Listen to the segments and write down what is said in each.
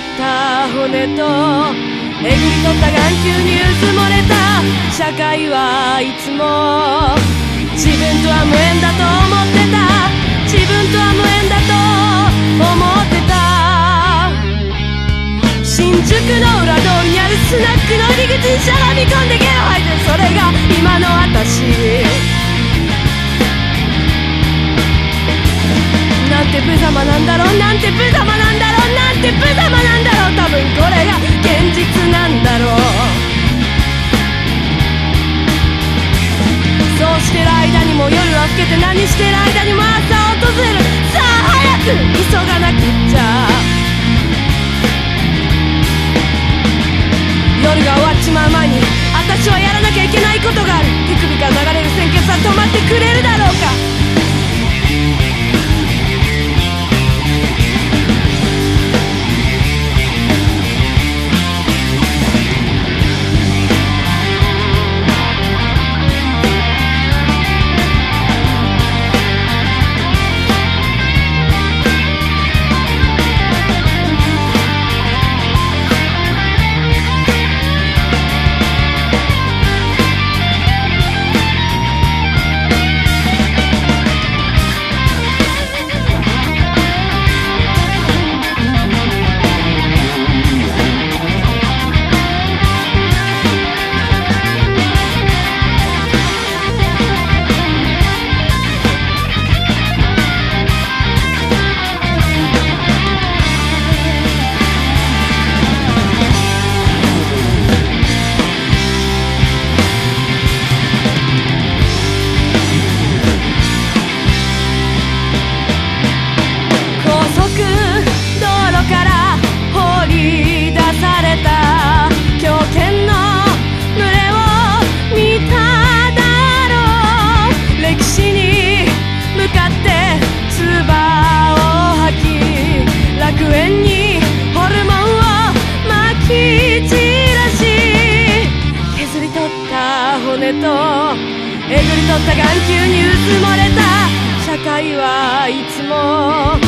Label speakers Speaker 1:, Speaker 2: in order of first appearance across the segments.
Speaker 1: った骨とえぐり取った眼球にうずもれた社会はいつも自分とは無縁だと思ってた。自分とは無縁だと思ってた。新宿の裏通りにあるスナックの入り口にしゃがみ込んでゲロ実なんだろう。そうしてる間にも夜は更けて何してる間とえぐり取った眼球にうもれた社会はいつも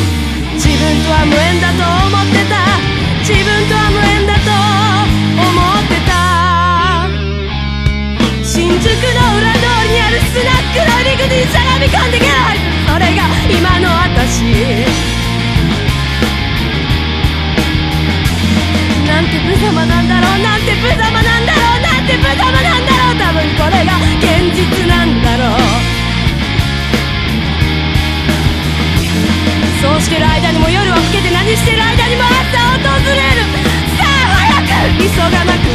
Speaker 1: 自分とは無縁だと思って急がなく